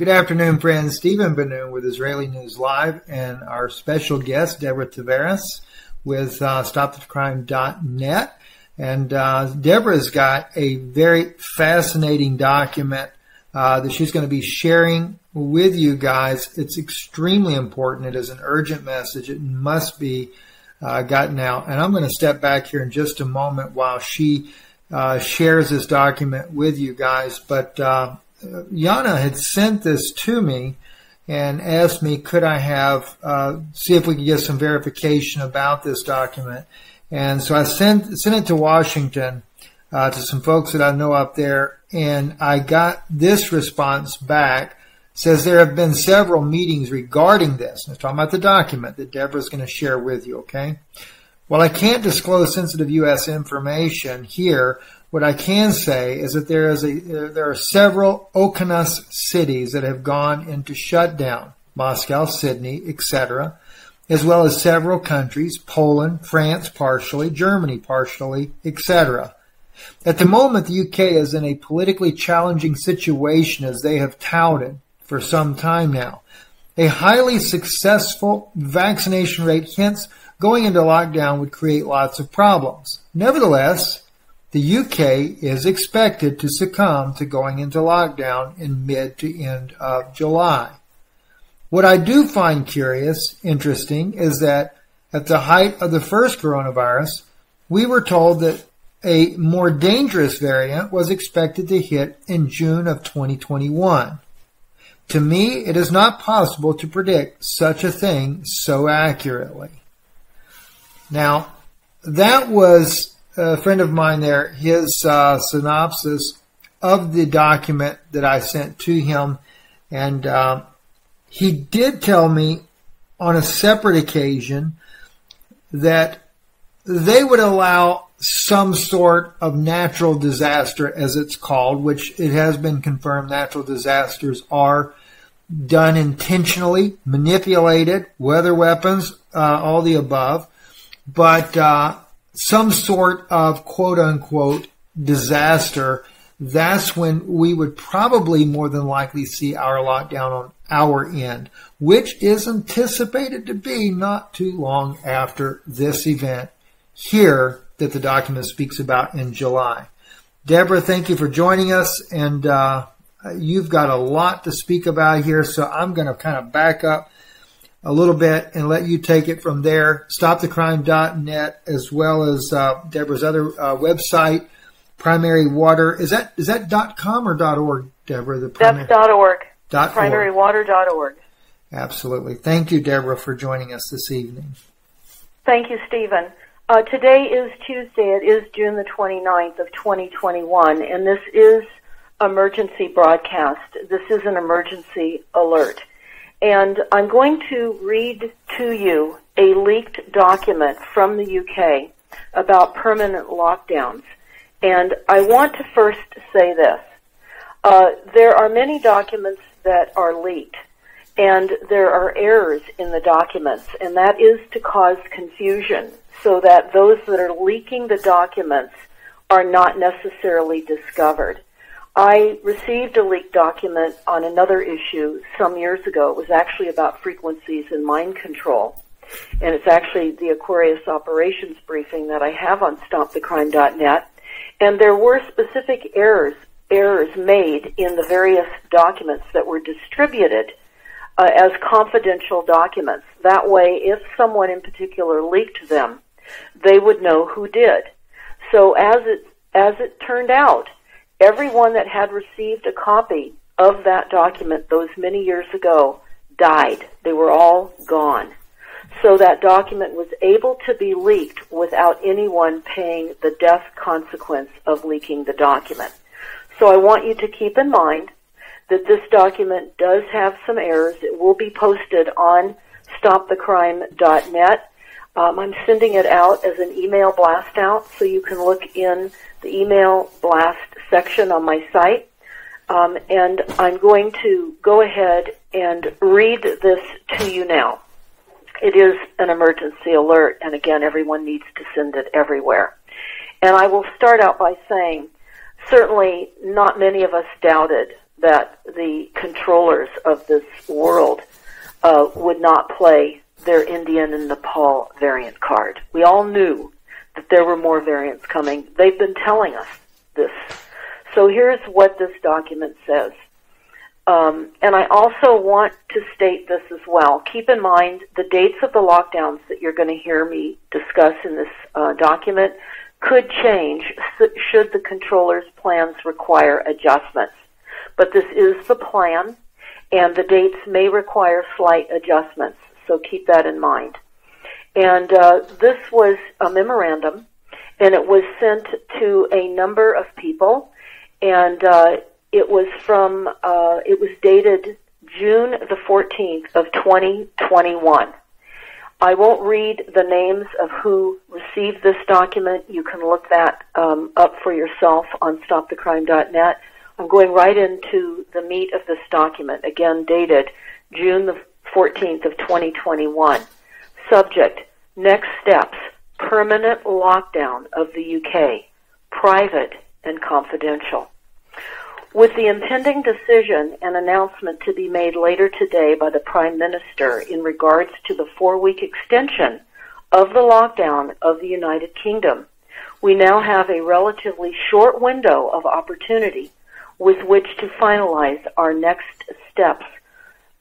Good afternoon, friends. Stephen Ben-Nun with Israeli News Live and our special guest, Deborah Tavares with uh, StopTheCrime.net. And uh, Deborah's got a very fascinating document uh, that she's going to be sharing with you guys. It's extremely important. It is an urgent message. It must be uh, gotten out. And I'm going to step back here in just a moment while she uh, shares this document with you guys. But uh, Yana had sent this to me and asked me, could I have, uh, see if we could get some verification about this document. And so I sent, sent it to Washington, uh, to some folks that I know up there. And I got this response back. Says there have been several meetings regarding this. I'm talking about the document that Deborah's going to share with you. Okay. Well, I can't disclose sensitive U.S. information here, what I can say is that there is a there are several OCONUS cities that have gone into shutdown, Moscow, Sydney, etc., as well as several countries, Poland, France partially, Germany partially, etc. At the moment, the UK is in a politically challenging situation as they have touted for some time now. A highly successful vaccination rate, hence going into lockdown would create lots of problems. Nevertheless, the UK is expected to succumb to going into lockdown in mid to end of July. What I do find curious, interesting, is that at the height of the first coronavirus, we were told that a more dangerous variant was expected to hit in June of 2021. To me, it is not possible to predict such a thing so accurately. Now, that was a friend of mine there, his uh, synopsis of the document that I sent to him, and uh, he did tell me on a separate occasion that they would allow some sort of natural disaster, as it's called, which it has been confirmed natural disasters are done intentionally, manipulated, weather weapons, uh, all the above. But uh, some sort of quote unquote disaster, that's when we would probably more than likely see our lockdown on our end, which is anticipated to be not too long after this event here that the document speaks about in July. Deborah, thank you for joining us, and uh, you've got a lot to speak about here, so I'm going to kind of back up a little bit and let you take it from there. StopTheCrime.net as well as uh, Deborah's other uh, website, Primary Water. Is that is that dot .com or dot .org, Deborah? The primary, That's dot .org. Dot PrimaryWater.org. Absolutely. Thank you, Deborah, for joining us this evening. Thank you, Stephen. Uh, today is Tuesday. It is June the 29th of 2021, and this is emergency broadcast. This is an emergency alert. And I'm going to read to you a leaked document from the UK about permanent lockdowns. And I want to first say this. Uh, there are many documents that are leaked, and there are errors in the documents, and that is to cause confusion so that those that are leaking the documents are not necessarily discovered. I received a leaked document on another issue some years ago. It was actually about frequencies and mind control. And it's actually the Aquarius operations briefing that I have on stopthecrime.net. And there were specific errors, errors made in the various documents that were distributed uh, as confidential documents. That way, if someone in particular leaked them, they would know who did. So as it, as it turned out, everyone that had received a copy of that document those many years ago died. They were all gone. So that document was able to be leaked without anyone paying the death consequence of leaking the document. So I want you to keep in mind that this document does have some errors. It will be posted on stopthecrime.net. Um, I'm sending it out as an email blast out so you can look in the email blast section on my site. Um, and I'm going to go ahead and read this to you now. It is an emergency alert, and again, everyone needs to send it everywhere. And I will start out by saying, certainly not many of us doubted that the controllers of this world uh, would not play their Indian and Nepal variant card. We all knew that there were more variants coming. They've been telling us this. So here's what this document says. Um, and I also want to state this as well. Keep in mind the dates of the lockdowns that you're going to hear me discuss in this uh, document could change should the controller's plans require adjustments. But this is the plan, and the dates may require slight adjustments, so keep that in mind. And uh, this was a memorandum, and it was sent to a number of people, and uh, it was from, uh, it was dated June the 14th of 2021. I won't read the names of who received this document. You can look that um, up for yourself on stopthecrime.net. I'm going right into the meat of this document, again dated June the 14th of 2021. Subject, next steps, permanent lockdown of the UK, private and confidential. With the impending decision and announcement to be made later today by the Prime Minister in regards to the four-week extension of the lockdown of the United Kingdom, we now have a relatively short window of opportunity with which to finalize our next steps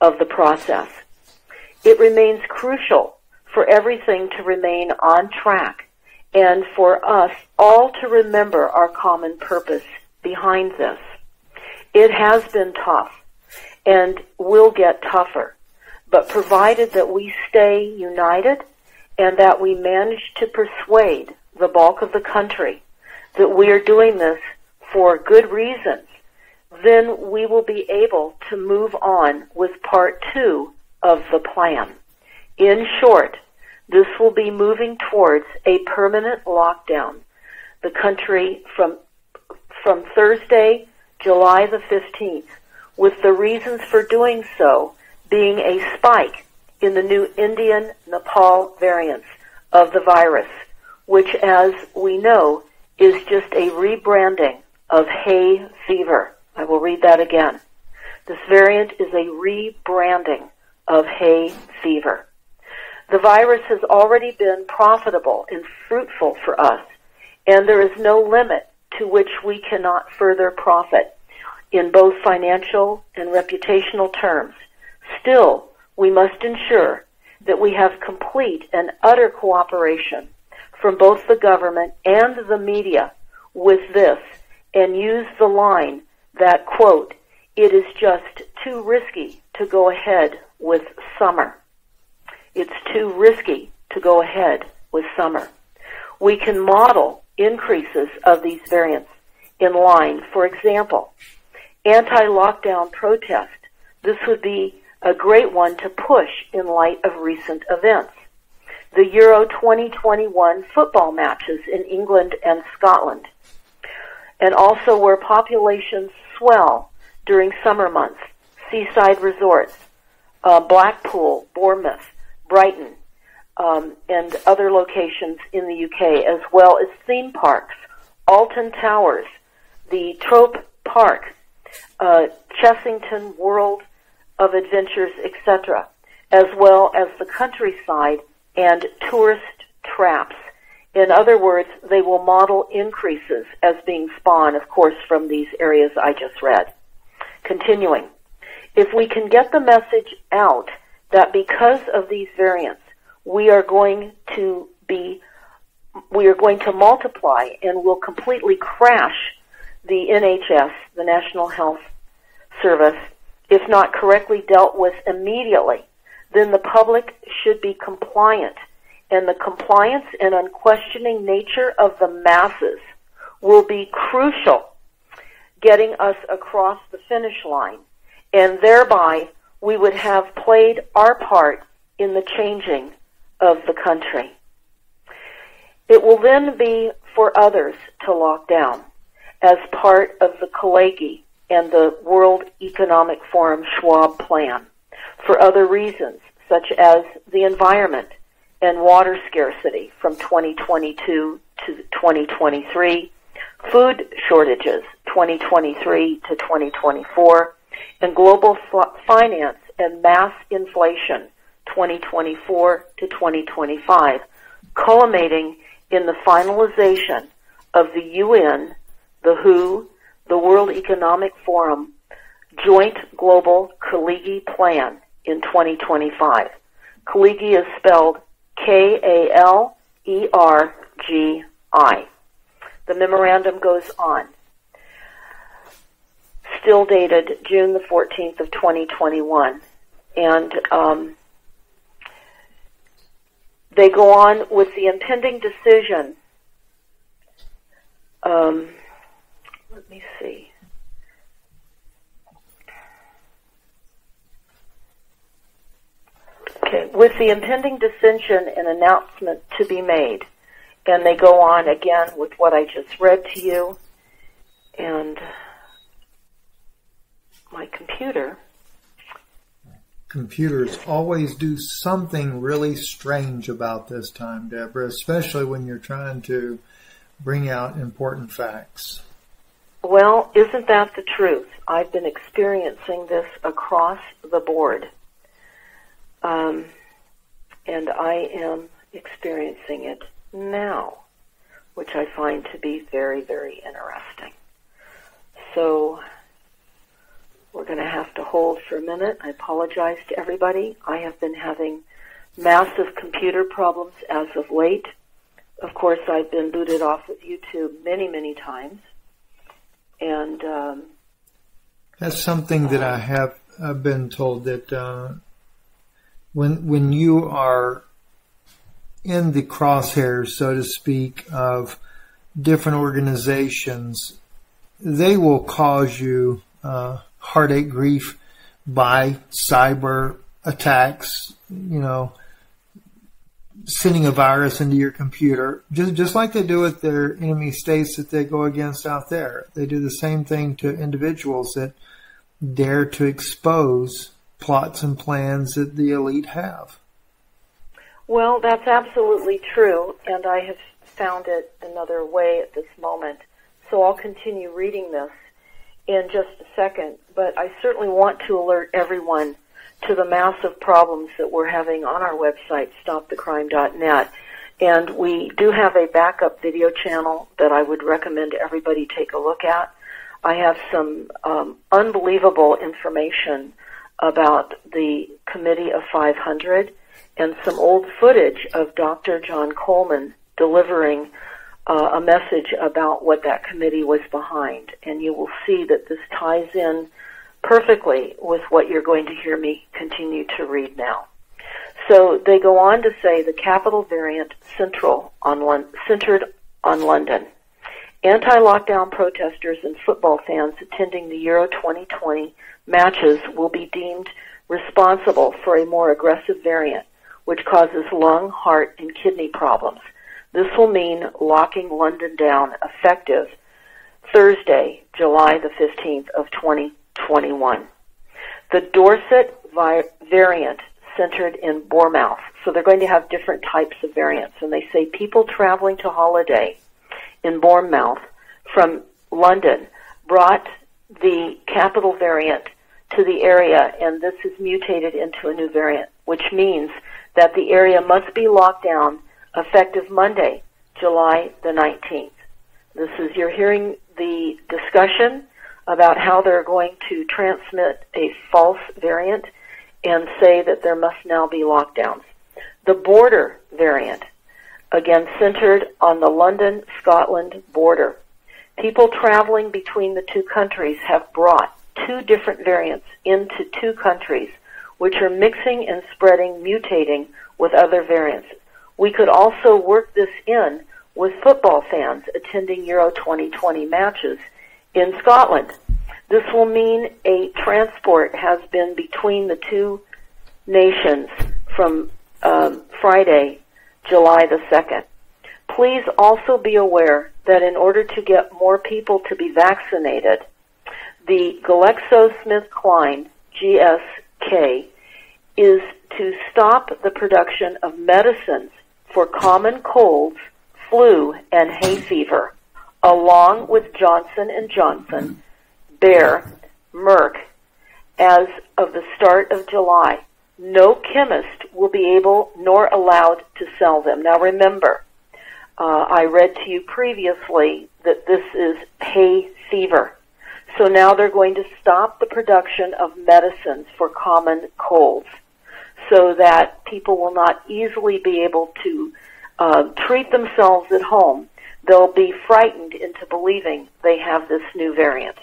of the process. It remains crucial for everything to remain on track and for us all to remember our common purpose behind this. It has been tough and will get tougher, but provided that we stay united and that we manage to persuade the bulk of the country that we are doing this for good reasons, then we will be able to move on with part two of the plan. In short, this will be moving towards a permanent lockdown. The country from, from Thursday July the 15th, with the reasons for doing so being a spike in the new Indian Nepal variants of the virus, which as we know is just a rebranding of hay fever. I will read that again. This variant is a rebranding of hay fever. The virus has already been profitable and fruitful for us, and there is no limit to which we cannot further profit in both financial and reputational terms. Still, we must ensure that we have complete and utter cooperation from both the government and the media with this and use the line that, quote, it is just too risky to go ahead with summer. It's too risky to go ahead with summer. We can model increases of these variants in line. For example, anti-lockdown protest. This would be a great one to push in light of recent events. The Euro 2021 football matches in England and Scotland. And also where populations swell during summer months. Seaside resorts, uh, Blackpool, Bournemouth, Brighton, um, and other locations in the UK, as well as theme parks, Alton Towers, the Thorpe Park, uh, Chessington World of Adventures, etc., as well as the countryside and tourist traps. In other words, they will model increases as being spawned, of course, from these areas I just read. Continuing. If we can get the message out that because of these variants, we are going to be, we are going to multiply and will completely crash the NHS, the National Health Service, if not correctly dealt with immediately, then the public should be compliant. And the compliance and unquestioning nature of the masses will be crucial getting us across the finish line. And thereby, we would have played our part in the changing of the country. It will then be for others to lock down as part of the Kalergi and the World Economic Forum Schwab Plan for other reasons, such as the environment and water scarcity from 2022 to 2023, food shortages 2023 to 2024, and Global Finance and Mass Inflation 2024 to 2025, culminating in the finalization of the UN, the WHO, the World Economic Forum Joint Global Kalergi Plan in 2025. Kalergi is spelled K-A-L-E-R-G-I. The memorandum goes on. Still dated June the 14th of 2021. And um, they go on with the impending decision. Um, let me see. Okay, with the impending dissension and announcement to be made, and they go on again with what I just read to you, and my computer computers always do something really strange about this time, Deborah, especially when you're trying to bring out important facts. Well, isn't that the truth? I've been experiencing this across the board. Um, and I am experiencing it now, which I find to be very, very interesting. So we're going to have to hold for a minute. I apologize to everybody. I have been having massive computer problems as of late. Of course, I've been booted off of YouTube many, many times. And um, that's something that I have I've been told that uh, when when you are in the crosshairs, so to speak, of different organizations, they will cause you uh, heartache, grief by cyber attacks, you know, sending a virus into your computer, just, just like they do with their enemy states that they go against out there. They do the same thing to individuals that dare to expose plots and plans that the elite have. Well, that's absolutely true, and I have found it another way at this moment. So I'll continue reading this in just a second, but I certainly want to alert everyone to the massive problems that we're having on our website, stopthecrime.net. And we do have a backup video channel that I would recommend everybody take a look at. I have some um, unbelievable information about the Committee of 500 and some old footage of Dr. John Coleman delivering uh, a message about what that committee was behind. And you will see that this ties in perfectly with what you're going to hear me continue to read now. So they go on to say the capital variant central on one centered on London. Anti-lockdown protesters and football fans attending the Euro 2020 matches will be deemed responsible for a more aggressive variant, which causes lung, heart, and kidney problems this will mean locking London down effective Thursday, July the 15th of 2021. The Dorset vi- variant centered in Bournemouth. So they're going to have different types of variants. And they say people traveling to holiday in Bournemouth from London brought the capital variant to the area and this is mutated into a new variant, which means that the area must be locked down effective Monday, July the 19th. This is, you're hearing the discussion about how they're going to transmit a false variant and say that there must now be lockdowns. The border variant, again centered on the London, Scotland border. People traveling between the two countries have brought two different variants into two countries, which are mixing and spreading, mutating with other variants. We could also work this in with football fans attending Euro 2020 matches in Scotland. This will mean a transport has been between the two nations from um, Friday, July the 2nd. Please also be aware that in order to get more people to be vaccinated, the GlaxoSmithKline GSK is to stop the production of medicines for common colds, flu, and hay fever. along with Johnson and Johnson, Bayer, Merck, as of the start of July. No chemist will be able nor allowed to sell them. Now remember, uh, I read to you previously that this is hay fever. So now they're going to stop the production of medicines for common colds so that people will not easily be able to uh, treat themselves at home. They'll be frightened into believing they have this new variant.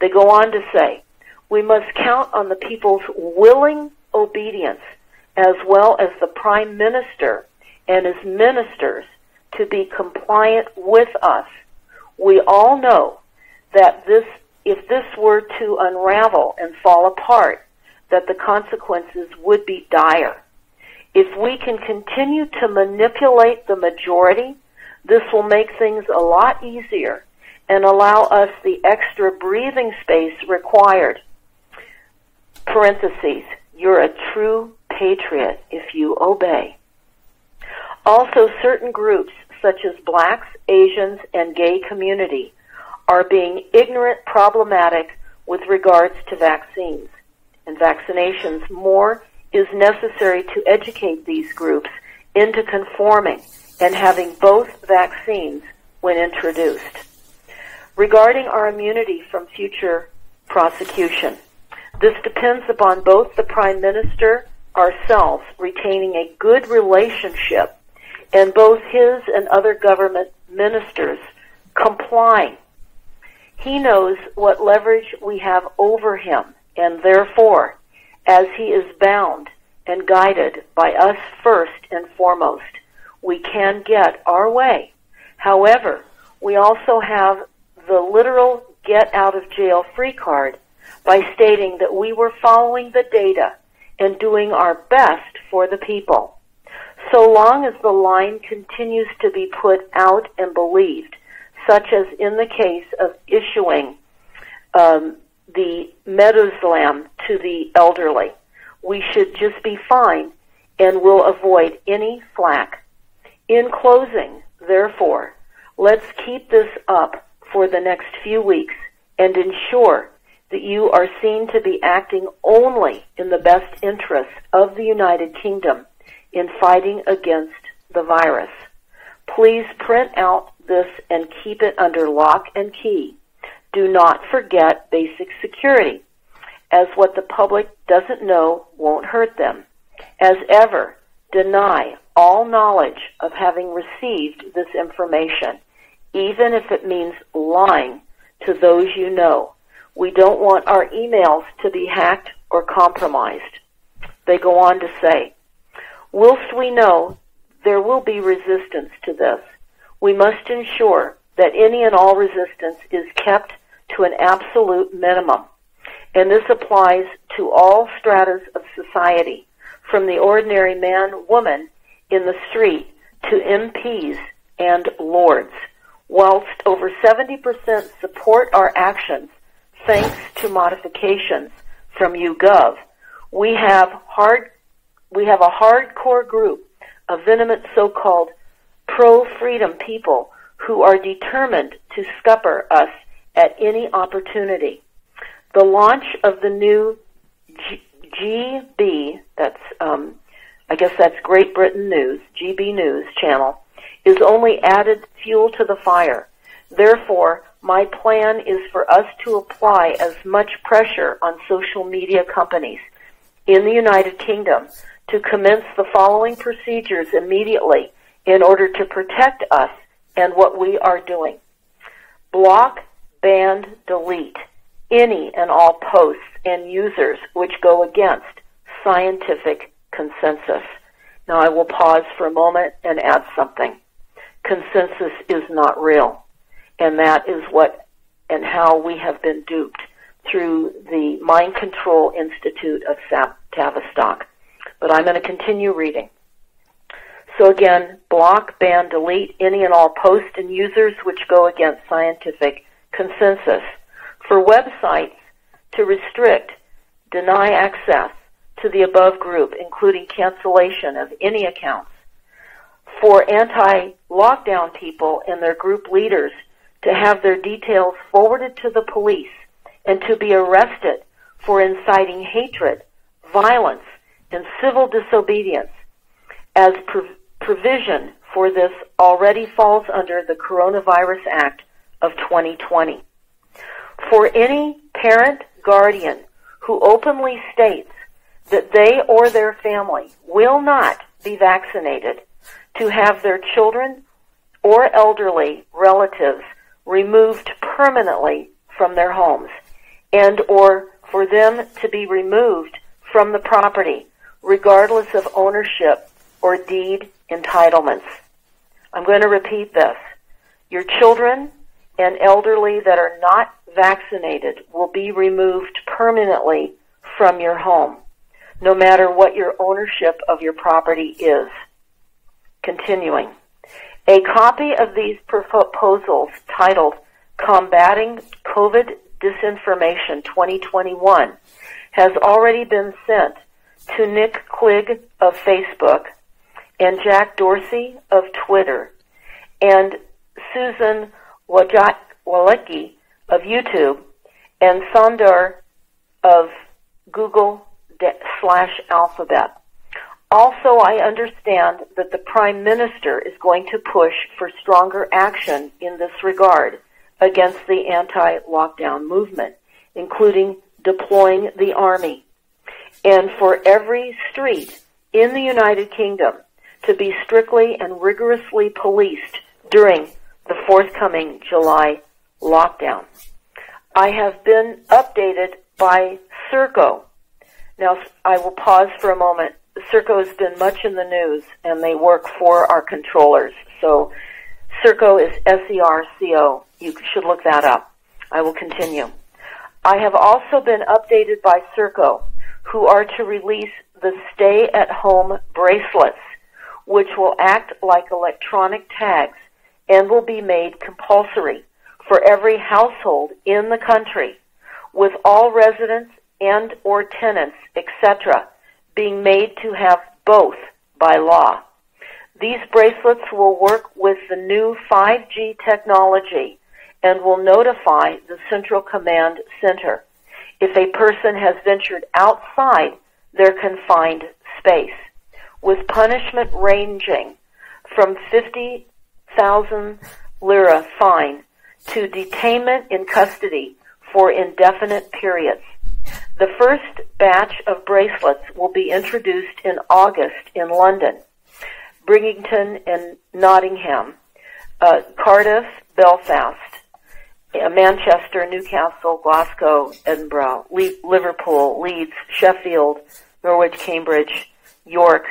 They go on to say, we must count on the people's willing obedience as well as the prime minister and his ministers to be compliant with us. We all know that this, if this were to unravel and fall apart, that the consequences would be dire. If we can continue to manipulate the majority, this will make things a lot easier and allow us the extra breathing space required. Parentheses, you're a true patriot if you obey. Also, certain groups such as blacks, Asians, and gay community are being ignorant problematic with regards to vaccines and vaccinations. More is necessary to educate these groups into conforming and having both vaccines when introduced. Regarding our immunity from future prosecution, this depends upon both the Prime Minister, ourselves, retaining a good relationship and both his and other government ministers complying. He knows what leverage we have over him, and therefore, as he is bound and guided by us first and foremost, we can get our way. However, we also have the literal get out of jail free card by stating that we were following the data and doing our best for the people so long as the line continues to be put out and believed, such as in the case of issuing um, the Midazolam to the elderly. We should just be fine and will avoid any flack. In closing, therefore, let's keep this up for the next few weeks and ensure that you are seen to be acting only in the best interests of the United Kingdom in fighting against the virus. Please print out this and keep it under lock and key. Do not forget basic security, as what the public doesn't know won't hurt them. As ever, deny all knowledge of having received this information, even if it means lying to those you know. We don't want our emails to be hacked or compromised. They go on to say, Whilst we know there will be resistance to this, we must ensure that any and all resistance is kept to an absolute minimum. And this applies to all stratas of society, from the ordinary man, woman in the street to MPs and lords. Whilst over 70% support our actions thanks to modifications from YouGov, we have hard we have a hardcore group of venomous so-called pro-freedom people who are determined to scupper us at any opportunity. The launch of the new GB, that's, um, I guess that's Great Britain News, GB News channel, is only added fuel to the fire. Therefore, my plan is for us to apply as much pressure on social media companies in the United Kingdom to commence the following procedures immediately in order to protect us and what we are doing. Block, ban, delete any and all posts and users which go against scientific consensus. Now I will pause for a moment and add something. Consensus is not real. And that is what and how we have been duped through the Mind Control Institute of Tavistock but I'm going to continue reading. So again, block, ban, delete any and all posts and users which go against scientific consensus. For websites to restrict, deny access to the above group, including cancellation of any accounts. For anti-lockdown people and their group leaders to have their details forwarded to the police and to be arrested for inciting hatred, violence, and civil disobedience as prov- provision for this already falls under the Coronavirus Act of 2020. For any parent guardian who openly states that they or their family will not be vaccinated to have their children or elderly relatives removed permanently from their homes and or for them to be removed from the property regardless of ownership or deed entitlements. I'm going to repeat this. Your children and elderly that are not vaccinated will be removed permanently from your home, no matter what your ownership of your property is. Continuing. A copy of these proposals titled Combating COVID Disinformation 2021 has already been sent to Nick Clegg of Facebook and Jack Dorsey of Twitter and Susan Wojcicki of YouTube and Sundar of Google slash Alphabet. Also, I understand that the Prime Minister is going to push for stronger action in this regard against the anti-lockdown movement, including deploying the army. And for every street in the United Kingdom to be strictly and rigorously policed during the forthcoming July lockdown. I have been updated by Serco. Now, I will pause for a moment. Serco has been much in the news and they work for our controllers. So Serco is S-E-R-C-O. You should look that up. I will continue. I have also been updated by Serco, who are to release the stay at home bracelets, which will act like electronic tags and will be made compulsory for every household in the country, with all residents and or tenants, etc., being made to have both by law. These bracelets will work with the new 5G technology and will notify the Central Command Center if a person has ventured outside their confined space, with punishment ranging from 50,000 lira fine to detainment in custody for indefinite periods. The first batch of bracelets will be introduced in August in London, Bridgington and Nottingham, uh, Cardiff, Belfast, uh, Manchester, Newcastle, Glasgow, Edinburgh, Le- Liverpool, Leeds, Sheffield, Norwich, Cambridge, York,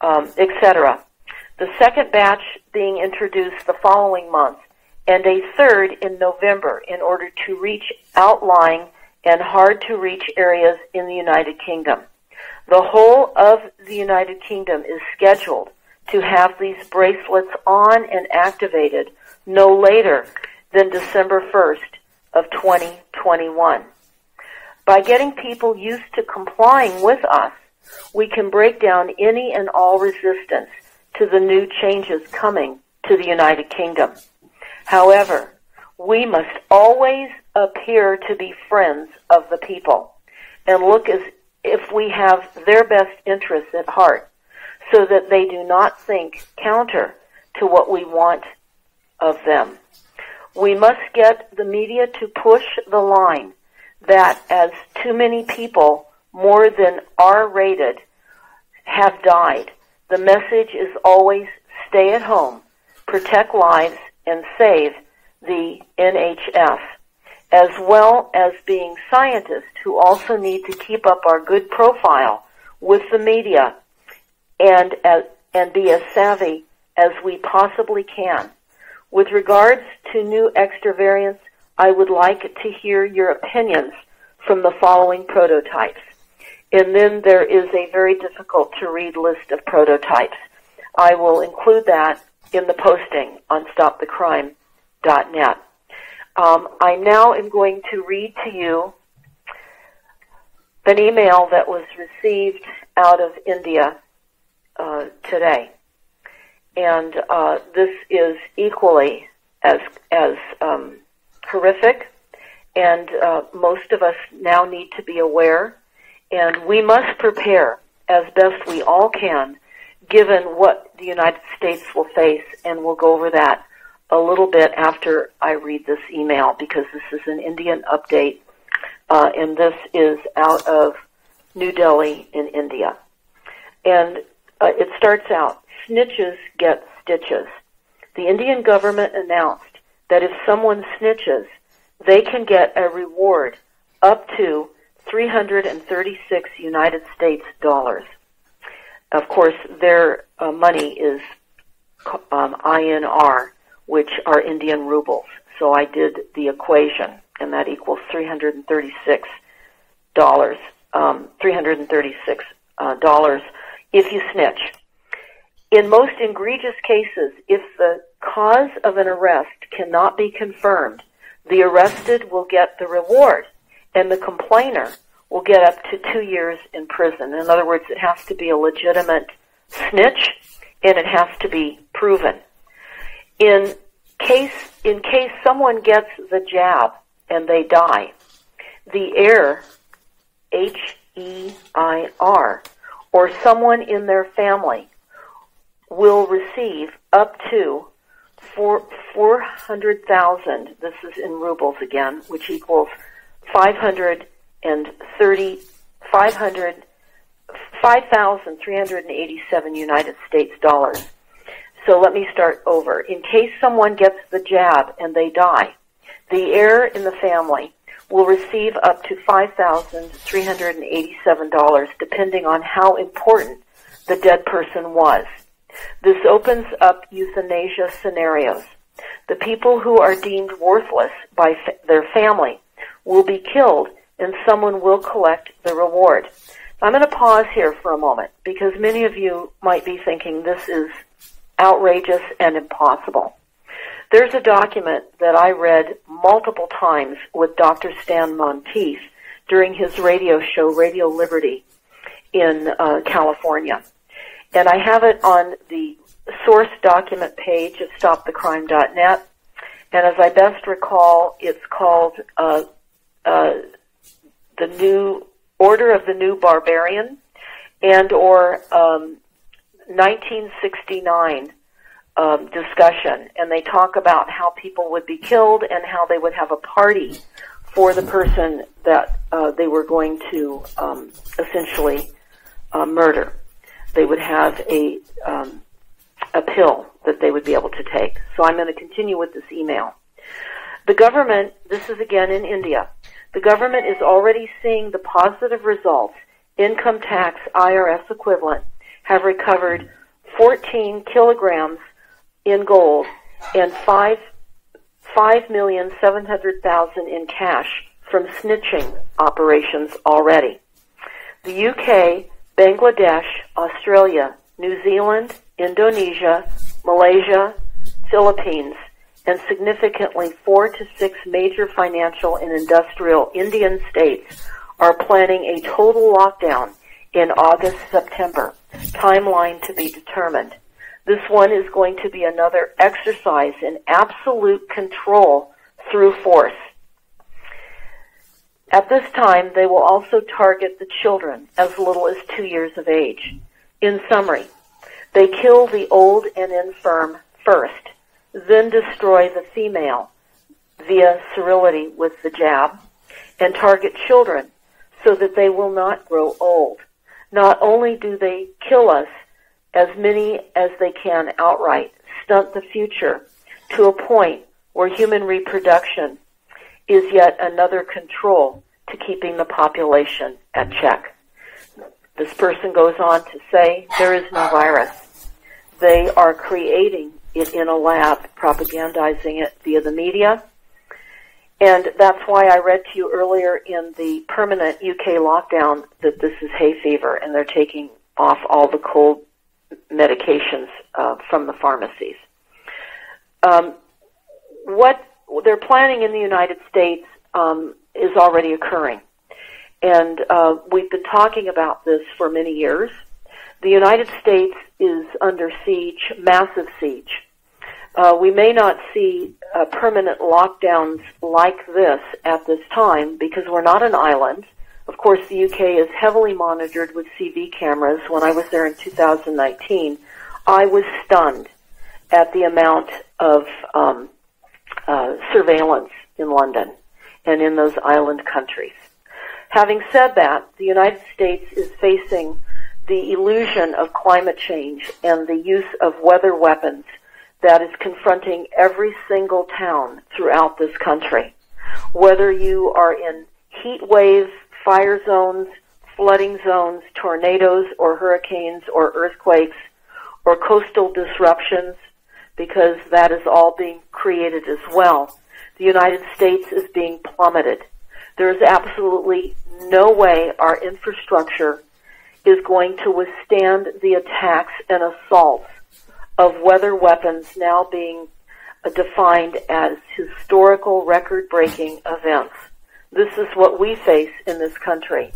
um, etc. The second batch being introduced the following month, and a third in November in order to reach outlying and hard to reach areas in the United Kingdom. The whole of the United Kingdom is scheduled to have these bracelets on and activated no later than December 1st of 2021. By getting people used to complying with us, we can break down any and all resistance to the new changes coming to the United Kingdom. However, we must always appear to be friends of the people and look as if we have their best interests at heart so that they do not think counter to what we want of them. We must get the media to push the line that as too many people, more than are rated, have died. The message is always stay at home, protect lives, and save the NHS, as well as being scientists who also need to keep up our good profile with the media and as, and be as savvy as we possibly can. With regards to new extra variants, I would like to hear your opinions from the following prototypes. And then there is a very difficult to read list of prototypes. I will include that in the posting on stopthecrime.net. Um, I now am going to read to you an email that was received out of India uh, today. And uh, this is equally as as um, horrific, and uh, most of us now need to be aware, and we must prepare as best we all can, given what the United States will face, and we'll go over that a little bit after I read this email because this is an Indian update, uh, and this is out of New Delhi in India. And uh, it starts out, snitches get stitches. The Indian government announced that if someone snitches, they can get a reward up to 336 United States dollars. Of course, their uh, money is um, INR, which are Indian rubles. So I did the equation, and that equals 336 dollars. Um, 336 uh, dollars if you snitch. In most egregious cases, if the cause of an arrest cannot be confirmed, the arrested will get the reward, and the complainer will get up to two years in prison. In other words, it has to be a legitimate snitch, and it has to be proven. In case in case someone gets the jab and they die, the heir, H E I R, or someone in their family will receive up to four four hundred thousand. This is in rubles again, which equals five hundred and thirty five hundred five thousand three hundred and eighty seven United States dollars. So let me start over. In case someone gets the jab and they die, the heir in the family will receive up to $5,387 depending on how important the dead person was. This opens up euthanasia scenarios. The people who are deemed worthless by fa- their family will be killed and someone will collect the reward. I'm going to pause here for a moment because many of you might be thinking this is outrageous and impossible. There's a document that I read multiple times with Dr. Stan Monteith during his radio show, Radio Liberty, in uh, California. And I have it on the source document page of stopthecrime.net. And as I best recall, it's called uh, uh, the New Order of the New Barbarian and or um, 1969 um, discussion, and they talk about how people would be killed and how they would have a party for the person that uh, they were going to um, essentially uh, murder. They would have a um, a pill that they would be able to take. So I'm going to continue with this email. The government, this is again in India, the government is already seeing the positive results. Income tax IRS equivalent have recovered 14 kilograms in gold and five five million seven hundred thousand in cash from snitching operations already. The UK, Bangladesh, Australia, New Zealand, Indonesia, Malaysia, Philippines, and significantly four to six major financial and industrial Indian states are planning a total lockdown in August, September. Timeline to be determined. This one is going to be another exercise in absolute control through force. At this time, they will also target the children as little as two years of age. In summary, they kill the old and infirm first, then destroy the female via sterility with the jab, and target children so that they will not grow old. Not only do they kill us, as many as they can outright, stunt the future to a point where human reproduction is yet another control to keeping the population at check. This person goes on to say there is no virus. They are creating it in a lab, propagandizing it via the media. And that's why I read to you earlier in the permanent UK lockdown that this is hay fever and they're taking off all the cold medications uh, from the pharmacies. Um, what they're planning in the United States um, is already occurring, and uh, we've been talking about this for many years. The United States is under siege, massive siege. Uh, we may not see uh, permanent lockdowns like this at this time because we're not an island. Of course, the UK is heavily monitored with CV cameras. When I was there in 2019, I was stunned at the amount of um, uh, surveillance in London and in those island countries. Having said that, the United States is facing the illusion of climate change and the use of weather weapons that is confronting every single town throughout this country. Whether you are in heat waves, fire zones, flooding zones, tornadoes or hurricanes or earthquakes or coastal disruptions, because that is all being created as well. The United States is being plummeted. There is absolutely no way our infrastructure is going to withstand the attacks and assaults of weather weapons now being defined as historical record breaking events. This is what we face in this country,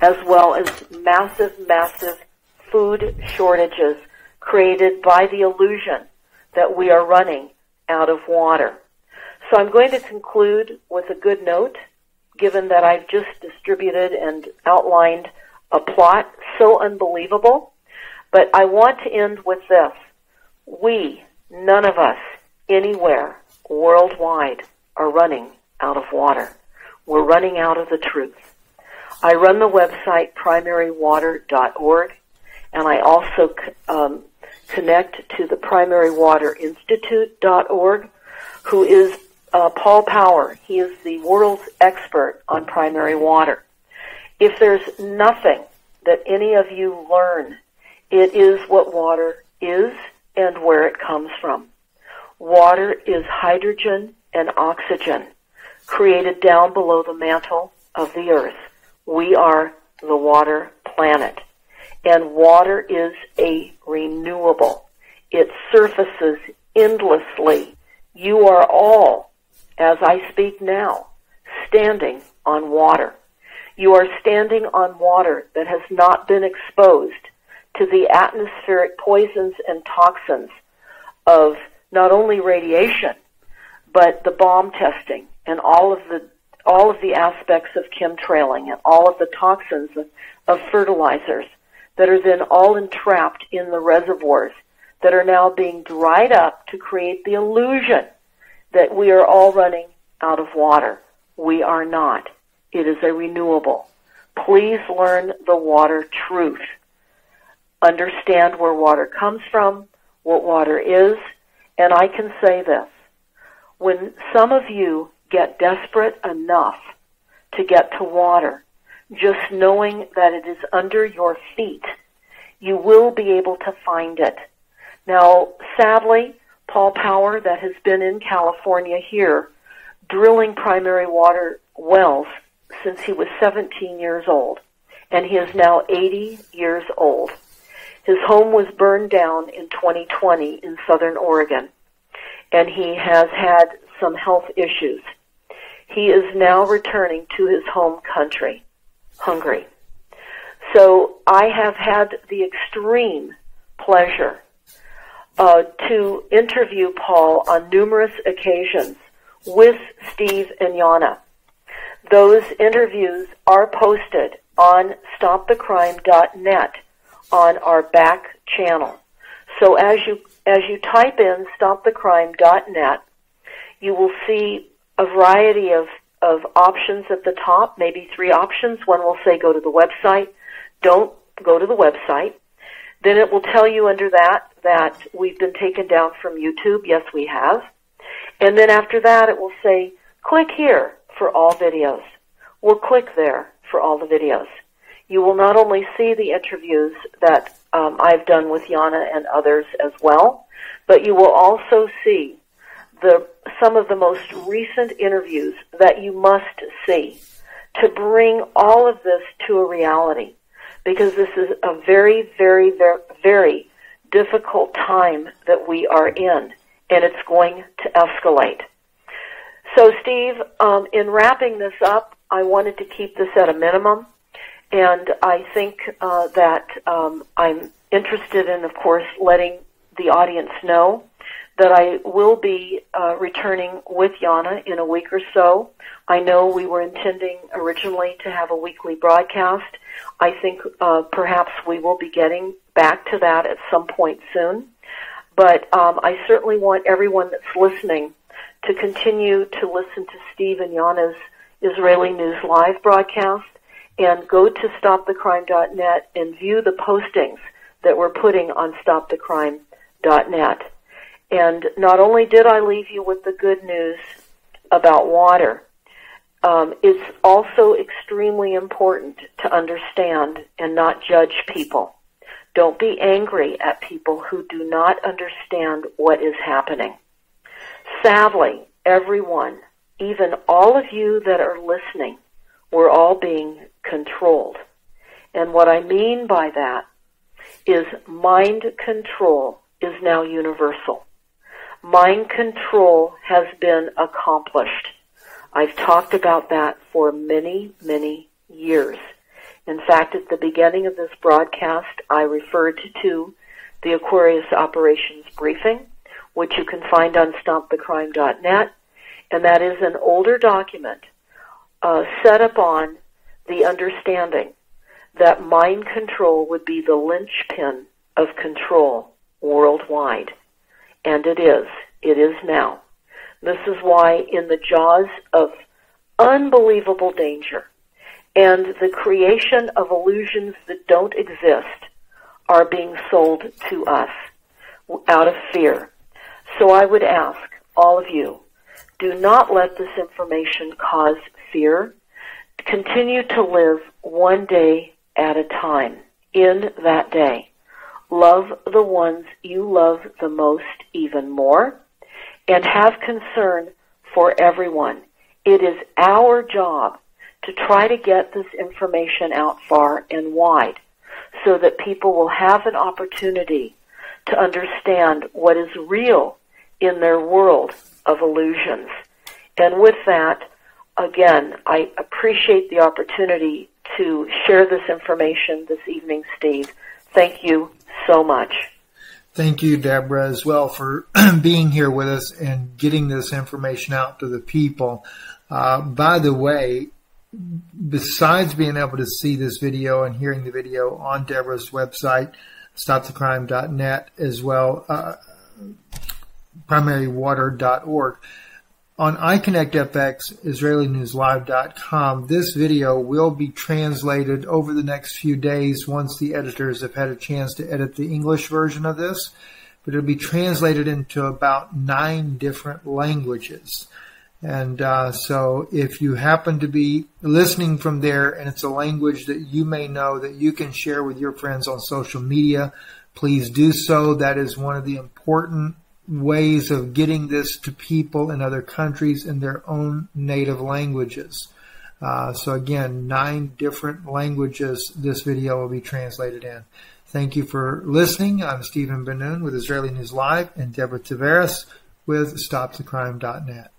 as well as massive, massive food shortages created by the illusion that we are running out of water. So I'm going to conclude with a good note, given that I've just distributed and outlined a plot so unbelievable. But I want to end with this. We, none of us, anywhere, worldwide, are running out of water. We're running out of the truth. I run the website primarywater.org, and I also um, connect to the primarywaterinstitute.org, who is uh, Paul Pauer. He is the world's expert on primary water. If there's nothing that any of you learn, it is what water is and where it comes from. Water is hydrogen and oxygen created down below the mantle of the earth. We are the water planet. And water is a renewable. It surfaces endlessly. You are all, as I speak now, standing on water. You are standing on water that has not been exposed to the atmospheric poisons and toxins of not only radiation, but the bomb testing and all of the all of the aspects of chemtrailing and all of the toxins of, fertilizers that are then all entrapped in the reservoirs that are now being dried up to create the illusion that we are all running out of water. We are not. It is a renewable. Please learn the water truth understand where water comes from, what water is, and I can say this. When some of you get desperate enough to get to water, just knowing that it is under your feet, you will be able to find it. Now, sadly, Paul Pauer, that has been in California here, drilling primary water wells since he was 17 years old, and he is now 80 years old. His home was burned down in 2020 in southern Oregon, and he has had some health issues. He is now returning to his home country, Hungary. So I have had the extreme pleasure uh, to interview Paul on numerous occasions with Steve and Yana. Those interviews are posted on stopthecrime.net on our back channel. So as you as you type in stopthecrime.net, you will see a variety of, of options at the top, maybe three options. One will say go to the website. Don't go to the website. Then it will tell you under that that we've been taken down from YouTube. Yes, we have. And then after that it will say click here for all videos. We'll click there for all the videos you will not only see the interviews that um, I've done with Yana and others as well, but you will also see the some of the most recent interviews that you must see to bring all of this to a reality because this is a very, very, very, very difficult time that we are in and it's going to escalate. So Steve, um, in wrapping this up, I wanted to keep this at a minimum. And I think uh, that um, I'm interested in, of course, letting the audience know that I will be uh, returning with Yana in a week or so. I know we were intending originally to have a weekly broadcast. I think uh, perhaps we will be getting back to that at some point soon. But um, I certainly want everyone that's listening to continue to listen to Steve and Yana's Israeli News Live broadcast and go to stopthecrime.net and view the postings that we're putting on stopthecrime.net. And not only did I leave you with the good news about water, um, it's also extremely important to understand and not judge people. Don't be angry at people who do not understand what is happening. Sadly, everyone, even all of you that are listening, we're all being controlled. And what I mean by that is mind control is now universal. Mind control has been accomplished. I've talked about that for many, many years. In fact, at the beginning of this broadcast, I referred to the Aquarius Operations Briefing, which you can find on StopTheCrime.net, and that is an older document uh, set upon the understanding that mind control would be the linchpin of control worldwide. And it is. It is now. This is why in the jaws of unbelievable danger and the creation of illusions that don't exist are being sold to us out of fear. So I would ask all of you, do not let this information cause fear. Continue to live one day at a time in that day. Love the ones you love the most even more and have concern for everyone. It is our job to try to get this information out far and wide so that people will have an opportunity to understand what is real in their world of illusions. And with that, again, I appreciate the opportunity to share this information this evening, Steve. Thank you so much. Thank you, Deborah, as well for being here with us and getting this information out to the people. Uh, by the way, besides being able to see this video and hearing the video on Deborah's website, stopthecrime.net, as well, uh, primarywater.org, on iConnectFX, IsraeliNewsLive.com, this video will be translated over the next few days once the editors have had a chance to edit the English version of this. But it'll be translated into about nine different languages. And uh, so if you happen to be listening from there and it's a language that you may know that you can share with your friends on social media, please do so. That is one of the important ways of getting this to people in other countries in their own native languages. Uh, so again, nine different languages this video will be translated in. Thank you for listening. I'm Stephen Ben-Nun with Israeli News Live and Deborah Tavares with StopTheCrime.net.